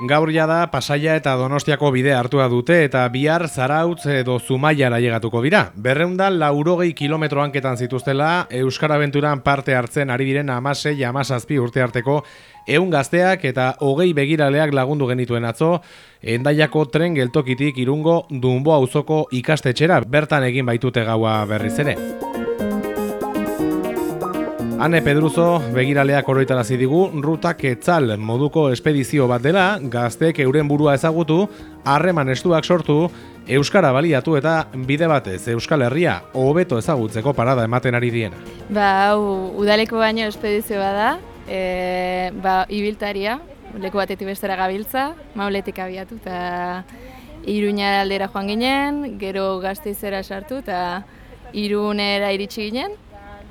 Gaur jada Pasaia eta Donostiako bidea hartua dute eta bihar Zarautz edo Zumaiara llegatuko dira. Berreunda laurogei kilometro hanketan zituztela Euskara Aventuran parte hartzen ari diren amasei amasazpi urte arteko eun gazteak eta hogei begiraleak lagundu genituen atzo, endaiako tren geltokitik irungo dunbo auzoko ikastetxera bertan egin baitute gaua berriz ere. Ane Pedruzo begiraleak oroitarazi digu ruta ketzal moduko espedizio bat dela, gaztek euren burua ezagutu, harreman estuak sortu, Euskara baliatu eta bide batez Euskal Herria hobeto ezagutzeko parada ematen ari diena. Ba, hau, udaleko baino espedizio bada, e, ba, ibiltaria, leku batetik bestera gabiltza, mauletik abiatu eta iruña aldera joan ginen, gero gazteizera sartu eta irunera iritsi ginen,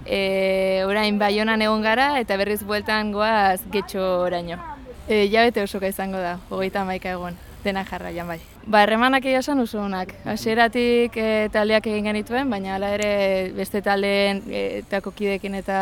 e, orain baionan egon gara eta berriz bueltan goaz getxo oraino. E, jabete osoka izango da, hogeita maika egon, dena jarraian bai. Ba, erremanak egia esan oso honak. Hasieratik e, taldeak egin genituen, baina hala ere beste taldeen e, eta kokidekin eta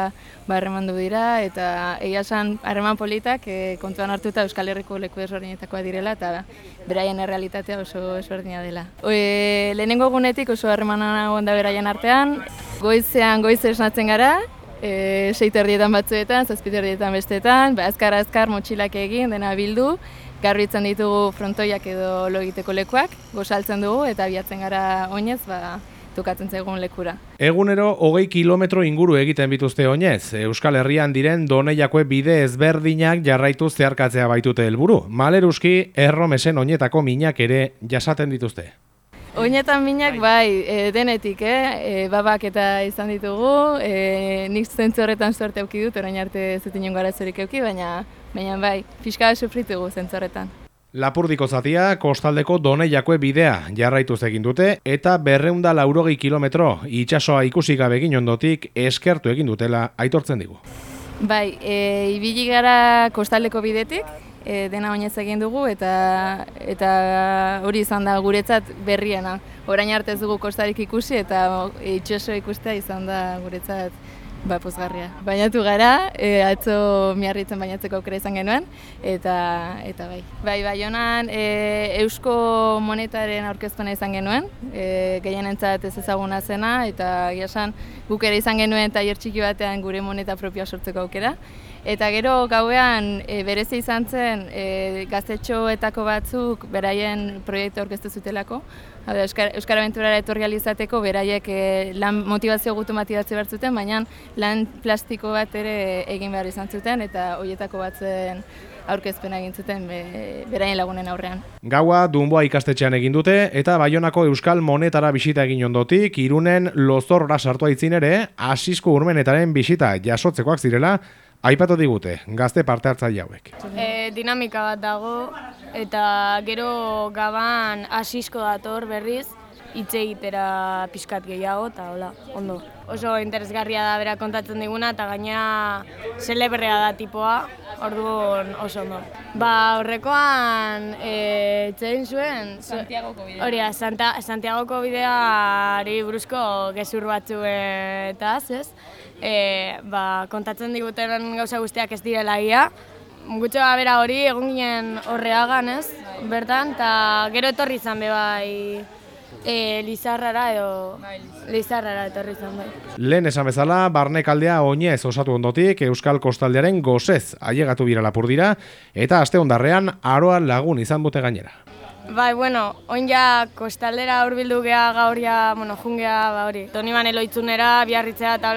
ba, du dira, eta egia esan harreman politak e, kontuan hartuta Euskal Herriko leku ezberdinetakoa direla, eta beraien errealitatea oso ezberdina dela. E, lehenengo gunetik oso harremana da beraien artean, Goizean goiz esnatzen gara, e, seiter dietan batzuetan, zazpiter dietan bestetan, ba, azkar azkar motxilak egin, dena bildu, garbitzen ditugu frontoiak edo logiteko lekuak, gozaltzen dugu eta biatzen gara oinez, ba, tukatzen zaigun lekura. Egunero, hogei kilometro inguru egiten bituzte oinez, Euskal Herrian diren doneiakoe bide ezberdinak jarraitu zeharkatzea baitute helburu. Maleruski, erromesen oinetako minak ere jasaten dituzte. Oinetan minak bai, e, denetik, eh? E, babak eta izan ditugu, e, nik zentzu horretan suerte auki dut, orain arte zuten gara garazorik euki, baina, baina bai, fiskala sufritugu zentzu horretan. Lapurdiko zatia, kostaldeko doneiakoe bidea jarraitu egin dute eta berreunda laurogei kilometro itxasoa ikusi gabe egin ondotik eskertu egin dutela aitortzen digu. Bai, e, ibili gara kostaldeko bidetik, e, dena oinez egin dugu eta eta hori izan da guretzat berriena. Orain arte ez dugu kostarik ikusi eta itxoso ikustea izan da guretzat ba, pozgarria. Bainatu gara, e, atzo miarritzen bainatzeko aukera izan genuen, eta, eta bai. Bai, bai honan, e, eusko monetaren aurkezpena izan genuen, e, gehienentzat ez ezaguna zena, eta giasan guk ere izan genuen taier txiki batean gure moneta propioa sortzeko aukera. Eta gero gauean e, berezi izan zen e, gaztetxoetako batzuk beraien proiektu aurkeztu zutelako. Euskara, Euskara Aventurara etorri alizateko beraiek e, lan motivazio gutu matibatze behar zuten, baina lan plastiko bat ere egin behar izan zuten eta horietako batzen aurkezpena egin zuten beraien lagunen aurrean. Gaua Dunboa ikastetxean egin dute eta Baionako Euskal Monetara bisita egin ondotik, irunen lozorra sartu aitzin ere, asizko urmenetaren bisita jasotzekoak zirela, Aipatu digute, gazte parte hartza jauek. E, dinamika bat dago, eta gero gaban asisko dator berriz, hitz egitera pixkat gehiago, eta hola, ondo. Oso interesgarria da bera kontatzen diguna, eta gaina celebrea da tipoa, orduan oso ondo. Ba, horrekoan, e, txein zuen... Santiagoko bidea. Hori, Santa, Santiagoko bideari buruzko gezur batzu eta ez? E, ba, kontatzen diguten gauza guztiak ez direla ia. Gutxo bera hori egon ginen horreagan ez, bertan, eta gero etorri izan be bai e, Lizarrara edo Lizarrara etorri izan bai. Lehen esan bezala, barnekaldea oinez osatu ondotik Euskal Kostaldearen gozez ailegatu bira lapur dira, eta aste ondarrean aroa lagun izan bute gainera. Bai, bueno, oin ja kostaldera hurbildu gea gaur ja, bueno, jungea, ba hori. Toni Maneloitzunera, biarritzea eta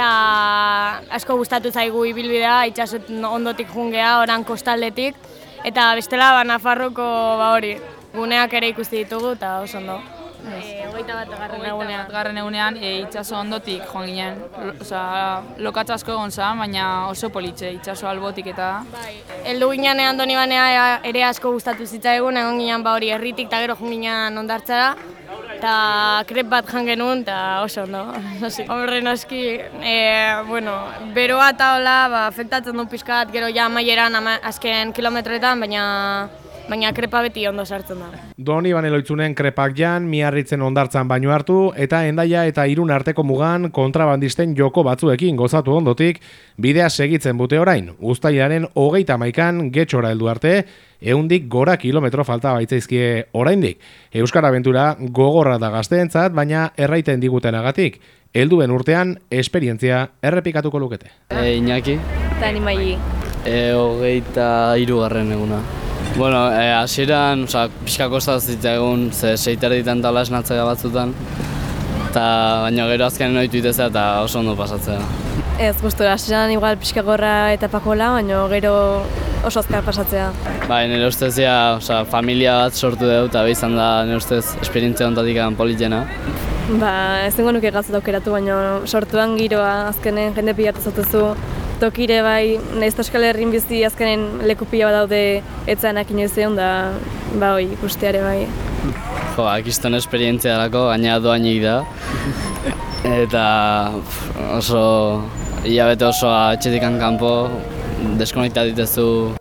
eta asko gustatu zaigu ibilbidea itsasot ondotik jungea oran kostaldetik eta bestela ba Nafarroko ba hori guneak ere ikusi ditugu eta oso ondo. Eh, hogeita bat garren egunean, garren egunean e, itsaso ondotik joan ginen. Osea, lokatza asko egon za, baina oso politxe itsaso albotik eta bai. Heldu ginean Andoni Banea ere asko gustatu zitzaigun, egon ginen ba hori herritik ta gero joan ginen ondartzara eta krep bat jan genuen, eta oso ondo. Horre noski, e, bueno, beroa eta hola, ba, afektatzen du pizkat, gero ja maieran azken kilometretan, baina baina krepa beti ondo sartzen da. Doni baneloitzunen krepak jan, miarritzen ondartzan baino hartu, eta endaia eta irun arteko mugan kontrabandisten joko batzuekin gozatu ondotik, bidea segitzen bute orain, ustailaren hogeita maikan getxora heldu arte, eundik gora kilometro falta baitzaizkie oraindik. Euskara Aventura gogorra da gazteentzat, baina erraiten digutenagatik. Helduen urtean, esperientzia errepikatuko lukete. E, Iñaki, Eta animai. e, hogeita irugarren eguna. Bueno, e, hasieran, oza, pixka kostaz egun, ze seiter ditan tala esnatzea batzutan. Eta baina gero azkenen oitu itezea eta oso ondo pasatzea. Ez, justu, hasieran igual pixka gorra eta pakola, baina gero oso azkar pasatzea. Bai, nire ustez ja, oza, familia bat sortu dugu eta izan da nire ustez esperientzia ontatik politena. Ba, ez zengo nuke gatzat aukeratu, baina sortuan giroa azkenen jende pilatu zautuzu. Tokire bai, nahiz Euskal Herrin bizi azkenen leku pila bat daude etzanak inoiz egon da, ba hoi, ikusteare bai. Jo, akiston esperientzia dalako, gaina doainik da. Eta oso, hilabete oso etxetikan kanpo, deskonekta ditezu